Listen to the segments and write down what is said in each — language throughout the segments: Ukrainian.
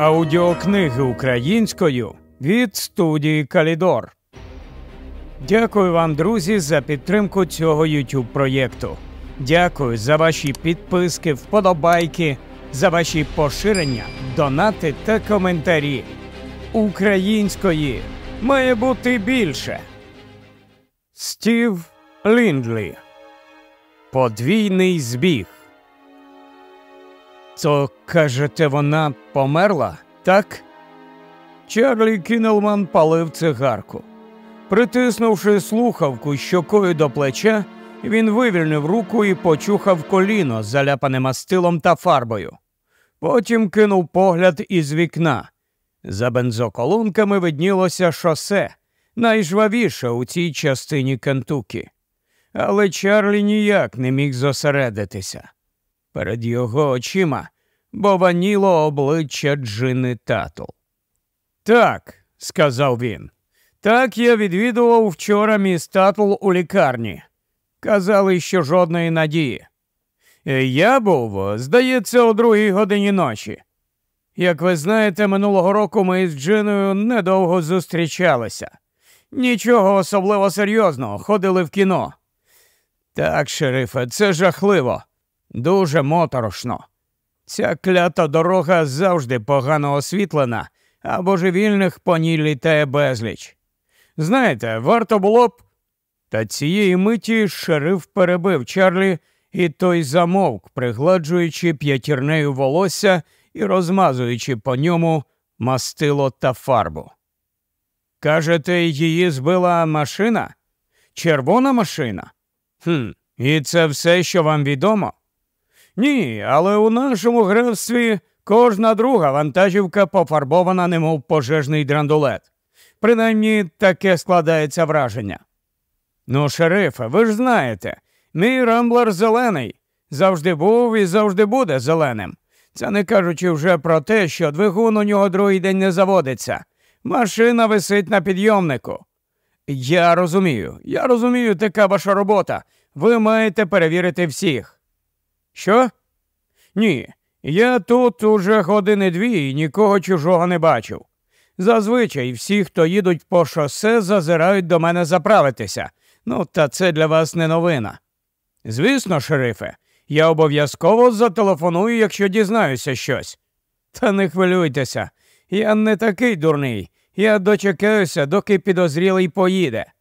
Аудіокниги українською від студії Калідор. Дякую вам, друзі, за підтримку цього YouTube проєкту. Дякую за ваші підписки, вподобайки, за ваші поширення, донати та коментарі. Української має бути більше. Стів Ліндлі. Подвійний збіг. То, кажете, вона померла, так? Чарлі Кінелман палив цигарку. Притиснувши слухавку щокою до плеча, він вивільнив руку і почухав коліно, заляпане мастилом та фарбою. Потім кинув погляд із вікна. За бензоколонками виднілося шосе, найжвавіше у цій частині Кентукі. Але Чарлі ніяк не міг зосередитися. Перед його очима бованіло обличчя Джини Татл. Так, сказав він. Так я відвідував вчора міс Татл у лікарні. Казали, що жодної надії. Я був, здається, о другій годині ночі. Як ви знаєте, минулого року ми з Джиною недовго зустрічалися. Нічого особливо серйозного, ходили в кіно. Так, шерифе, це жахливо, дуже моторошно. Ця клята дорога завжди погано освітлена, а божевільних по ній літає безліч. Знаєте, варто було б. Та цієї миті шериф перебив Чарлі, і той замовк, пригладжуючи п'ятірнею волосся і розмазуючи по ньому мастило та фарбу. Кажете, її збила машина? Червона машина? Хм, І це все, що вам відомо? Ні, але у нашому графстві кожна друга вантажівка пофарбована, немов пожежний драндулет. Принаймні таке складається враження. Ну, шерифе, ви ж знаєте, мій рамблер зелений. Завжди був і завжди буде зеленим. Це не кажучи вже про те, що двигун у нього другий день не заводиться. Машина висить на підйомнику. Я розумію, я розумію, така ваша робота. Ви маєте перевірити всіх. Що? Ні, я тут уже години дві і нікого чужого не бачив. Зазвичай всі, хто їдуть по шосе, зазирають до мене заправитися. Ну, та це для вас не новина. Звісно, шерифе, я обов'язково зателефоную, якщо дізнаюся щось. Та не хвилюйтеся, я не такий дурний. Я дочекаюся, доки підозрілий поїде.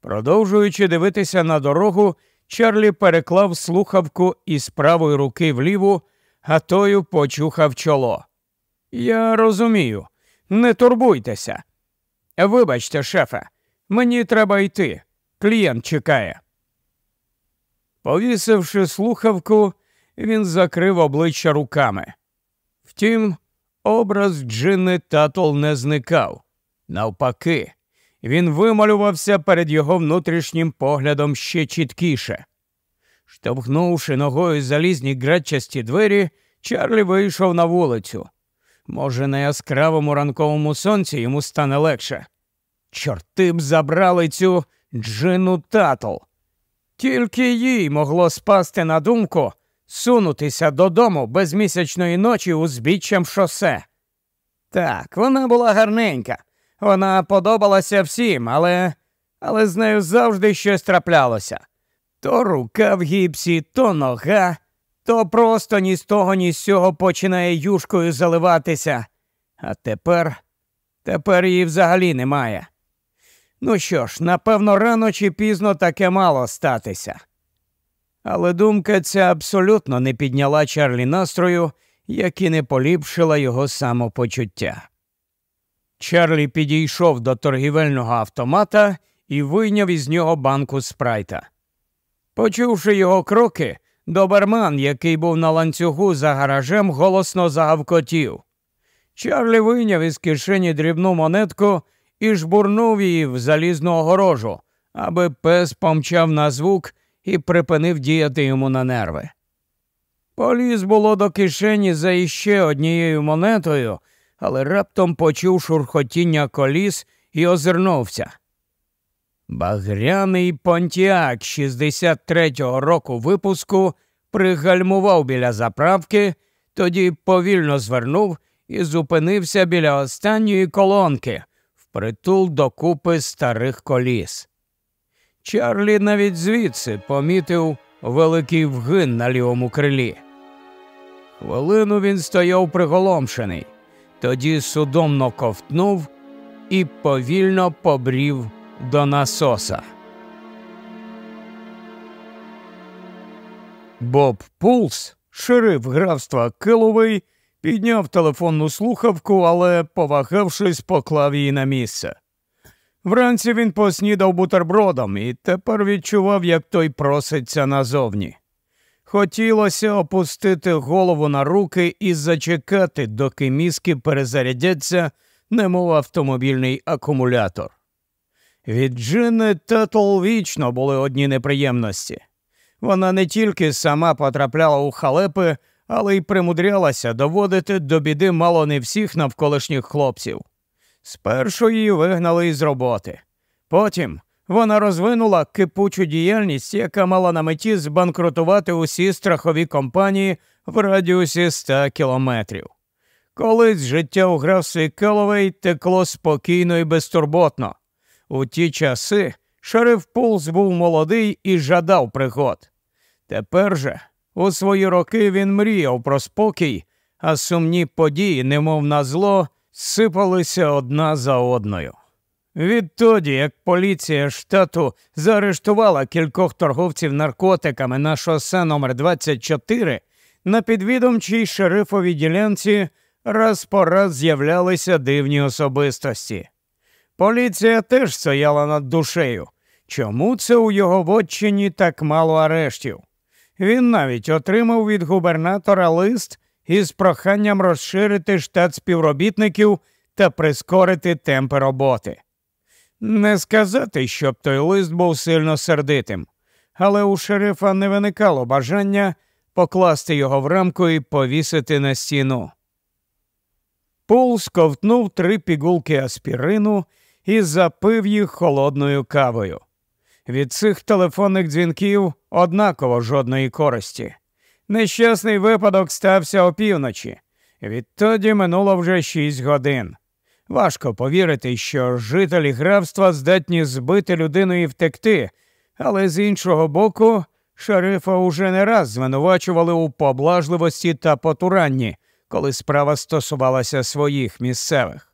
Продовжуючи дивитися на дорогу, Чарлі переклав слухавку із правої руки в ліву, а тою почухав чоло. Я розумію, не турбуйтеся. Вибачте, шефе, мені треба йти. Клієнт чекає. Повісивши слухавку, він закрив обличчя руками. Втім, образ Джинни Татл не зникав. Навпаки, він вималювався перед його внутрішнім поглядом ще чіткіше. Штовхнувши ногою залізні гречасті двері, Чарлі вийшов на вулицю. Може, на яскравому ранковому сонці йому стане легше. Чорти б забрали цю Джину Татл. Тільки їй могло спасти на думку сунутися додому без місячної ночі узбіччям шосе. Так, вона була гарненька, вона подобалася всім, але але з нею завжди щось траплялося. То рука в гіпсі, то нога, то просто ні з того, ні з цього починає юшкою заливатися. А тепер, тепер її взагалі немає. Ну що ж, напевно, рано чи пізно таке мало статися. Але думка ця абсолютно не підняла Чарлі настрою, як і не поліпшила його самопочуття. Чарлі підійшов до торгівельного автомата і вийняв із нього банку спрайта. Почувши його кроки, доберман, який був на ланцюгу за гаражем, голосно загавкотів. Чарлі вийняв із кишені дрібну монетку і жбурнув її в залізну огорожу, аби пес помчав на звук і припинив діяти йому на нерви. Поліз було до кишені за іще однією монетою, але раптом почув шурхотіння коліс і озирнувся. Багряний понтіак 63-го року випуску пригальмував біля заправки тоді повільно звернув і зупинився біля останньої колонки, впритул до купи старих коліс. Чарлі навіть звідси помітив великий вгин на лівому крилі. Хвилину він стояв приголомшений, тоді судомно ковтнув і повільно побрів до насоса. Боб Пулс, шериф графства Киловий, підняв телефонну слухавку, але, повагавшись, поклав її на місце. Вранці він поснідав бутербродом і тепер відчував, як той проситься назовні. Хотілося опустити голову на руки і зачекати, доки мізки перезарядяться, немов автомобільний акумулятор. Від Джини Тетл вічно були одні неприємності. Вона не тільки сама потрапляла у халепи, але й примудрялася доводити до біди мало не всіх навколишніх хлопців. Спершу її вигнали із роботи. Потім вона розвинула кипучу діяльність, яка мала на меті збанкрутувати усі страхові компанії в радіусі 100 кілометрів. Колись життя у графстві Келовей текло спокійно і безтурботно. У ті часи шериф Пулс був молодий і жадав пригод. Тепер же, у свої роки, він мріяв про спокій, а сумні події, немов на зло, сипалися одна за одною. Відтоді, як поліція штату заарештувала кількох торговців наркотиками на шосе номер 24 на підвідомчій шерифовій ділянці раз по раз з'являлися дивні особистості. Поліція теж стояла над душею. Чому це у його вотчині так мало арештів? Він навіть отримав від губернатора лист із проханням розширити штат співробітників та прискорити темпи роботи. Не сказати, щоб той лист був сильно сердитим, але у шерифа не виникало бажання покласти його в рамку і повісити на стіну. Пул сковтнув три пігулки аспірину і запив їх холодною кавою. Від цих телефонних дзвінків однаково жодної користі. Нещасний випадок стався опівночі. Відтоді минуло вже шість годин. Важко повірити, що жителі графства здатні збити людину і втекти, але з іншого боку, шерифа уже не раз звинувачували у поблажливості та потуранні, коли справа стосувалася своїх місцевих.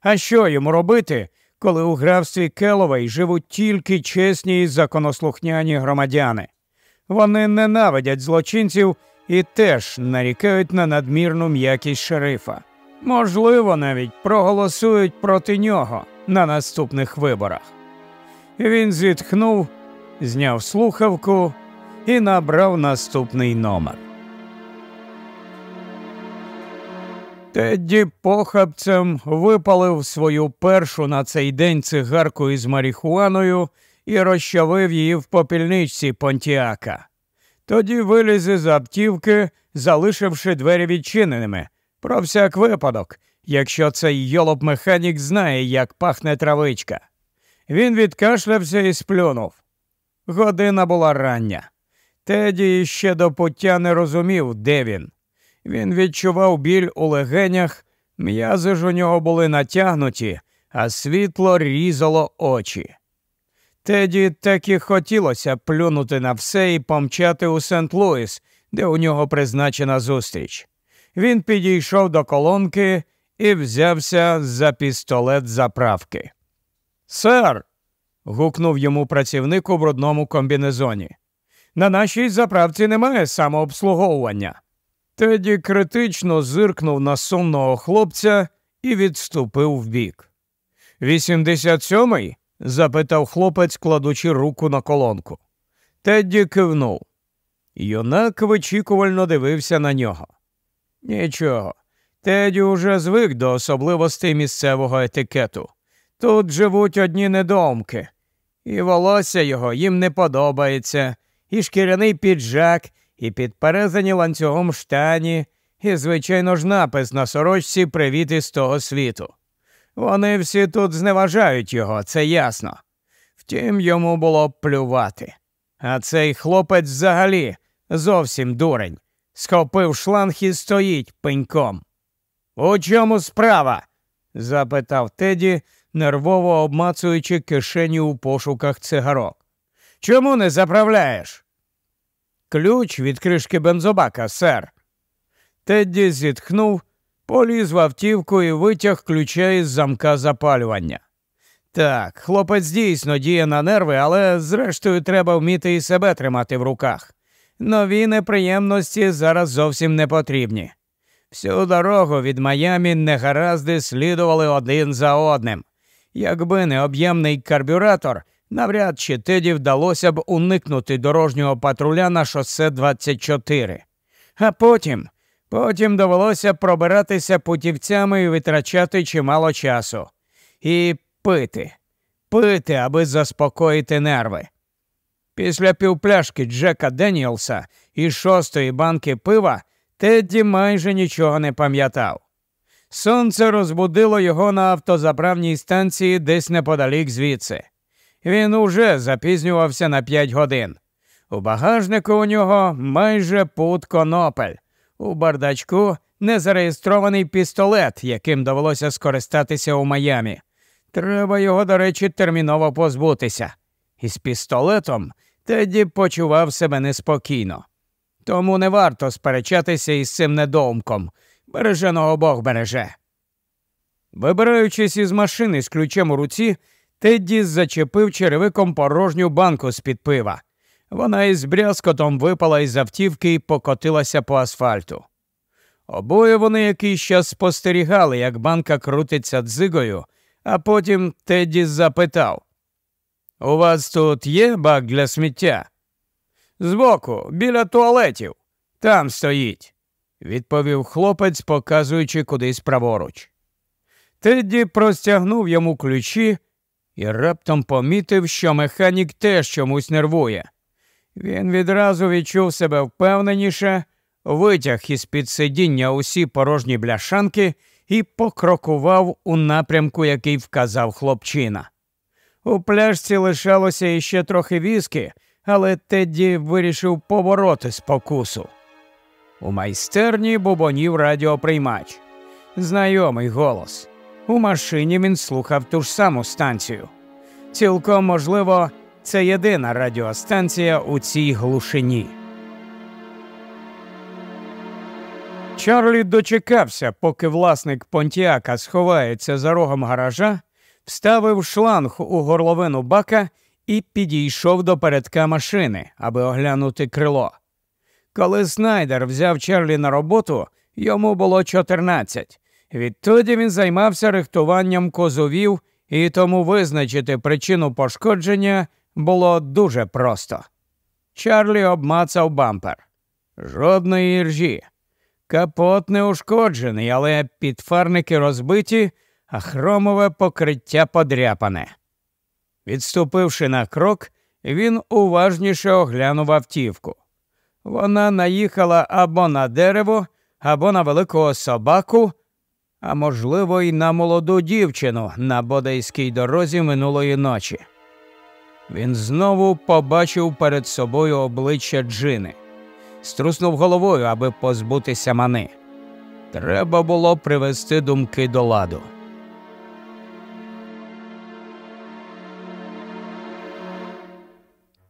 А що йому робити, коли у графстві Келовей живуть тільки чесні і законослухняні громадяни? Вони ненавидять злочинців і теж нарікають на надмірну м'якість шерифа. Можливо, навіть проголосують проти нього на наступних виборах. Він зітхнув, зняв слухавку і набрав наступний номер. Тедді похабцем випалив свою першу на цей день цигарку із марихуаною і розчавив її в попільничці Понтіака. Тоді виліз із аптівки, залишивши двері відчиненими. Про всяк випадок, якщо цей йолоп механік знає, як пахне травичка. Він відкашлявся і сплюнув. Година була рання. Теді ще до пуття не розумів, де він. Він відчував біль у легенях, м'язи ж у нього були натягнуті, а світло різало очі. Теді так і хотілося плюнути на все і помчати у Сент Луіс, де у нього призначена зустріч. Він підійшов до колонки і взявся за пістолет заправки. Сер. гукнув йому працівник у брудному комбінезоні. На нашій заправці немає самообслуговування. Теді критично зиркнув на сонного хлопця і відступив вбік. Вісімдесят сьомий? запитав хлопець, кладучи руку на колонку. Тедді кивнув. Юнак вичікувально дивився на нього. Нічого, Теді уже звик до особливостей місцевого етикету. Тут живуть одні недомки, і волосся його їм не подобається, і шкіряний піджак, і підперезані ланцюгом штані, і, звичайно ж, напис на сорочці привіт із того світу. Вони всі тут зневажають його, це ясно. Втім, йому було плювати. А цей хлопець взагалі зовсім дурень. Схопив шланг і стоїть пеньком. У чому справа? запитав Теді, нервово обмацуючи кишені у пошуках цигарок. Чому не заправляєш? Ключ від кришки бензобака, сер. Тедді зітхнув, поліз в автівку і витяг ключа із замка запалювання. Так, хлопець дійсно діє на нерви, але зрештою треба вміти і себе тримати в руках. Нові неприємності зараз зовсім не потрібні. Всю дорогу від Майамі негаразди слідували один за одним. Якби не об'ємний карбюратор, навряд чи Теді вдалося б уникнути дорожнього патруля на шосе 24. А потім, потім довелося пробиратися путівцями і витрачати чимало часу. І пити, пити, аби заспокоїти нерви. Після півпляшки Джека Деніелса і шостої банки пива Тедді майже нічого не пам'ятав. Сонце розбудило його на автозаправній станції десь неподалік звідси. Він уже запізнювався на п'ять годин. У багажнику у нього майже пут конопель, у бардачку незареєстрований пістолет, яким довелося скористатися у Майамі. Треба його, до речі, терміново позбутися. Із пістолетом Тедді почував себе неспокійно. Тому не варто сперечатися із цим недоумком. Береженого Бог береже. Вибираючись із машини з ключем у руці, Тедді зачепив черевиком порожню банку з під пива. Вона із брязкотом випала із автівки і покотилася по асфальту. Обоє вони якийсь час спостерігали, як банка крутиться дзигою, а потім Тедді запитав У вас тут є бак для сміття? Збоку, біля туалетів. Там стоїть, відповів хлопець, показуючи кудись праворуч. Тедді простягнув йому ключі і раптом помітив, що механік теж чомусь нервує. Він відразу відчув себе впевненіше, витяг із під сидіння усі порожні бляшанки і покрокував у напрямку, який вказав хлопчина. У пляшці лишалося іще трохи віскі, але Тедді вирішив повороти спокусу. У майстерні бубонів радіоприймач. Знайомий голос. У машині він слухав ту ж саму станцію. Цілком можливо, це єдина радіостанція у цій глушині. Чарлі дочекався, поки власник Понтіака сховається за рогом гаража, вставив шланг у горловину бака і підійшов до передка машини, аби оглянути крило. Коли Снайдер взяв Чарлі на роботу, йому було 14. Відтоді він займався рихтуванням козовів, і тому визначити причину пошкодження було дуже просто. Чарлі обмацав бампер. Жодної іржі. Капот не ушкоджений, але підфарники розбиті, а хромове покриття подряпане. Відступивши на крок, він уважніше оглянув автівку. Вона наїхала або на дерево, або на великого собаку, а можливо, й на молоду дівчину на бодайській дорозі минулої ночі. Він знову побачив перед собою обличчя Джини, струснув головою, аби позбутися мани. Треба було привести думки до ладу.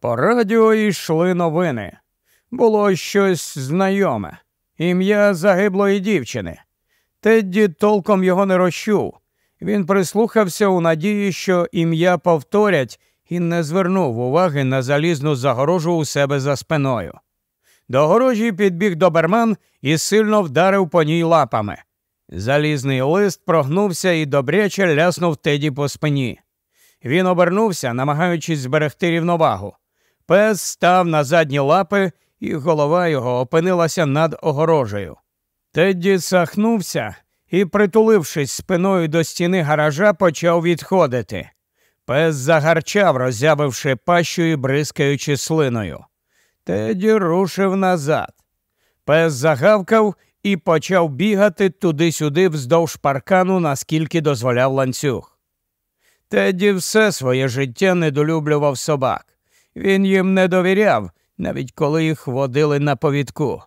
По радіо йшли новини. Було щось знайоме, ім'я загиблої дівчини. Тедді толком його не розчув. Він прислухався у надії, що ім'я повторять, і не звернув уваги на залізну загорожу у себе за спиною. До огорожі підбіг доберман і сильно вдарив по ній лапами. Залізний лист прогнувся і добряче ляснув Теді по спині. Він обернувся, намагаючись зберегти рівновагу. Пес став на задні лапи, і голова його опинилася над огорожею. Тедді сахнувся і, притулившись спиною до стіни гаража, почав відходити. Пес загарчав, роззявивши пащу і бризкаючи слиною. Теді рушив назад. Пес загавкав і почав бігати туди-сюди вздовж паркану, наскільки дозволяв ланцюг. Теді все своє життя недолюблював собак. Він їм не довіряв, навіть коли їх водили на повідку.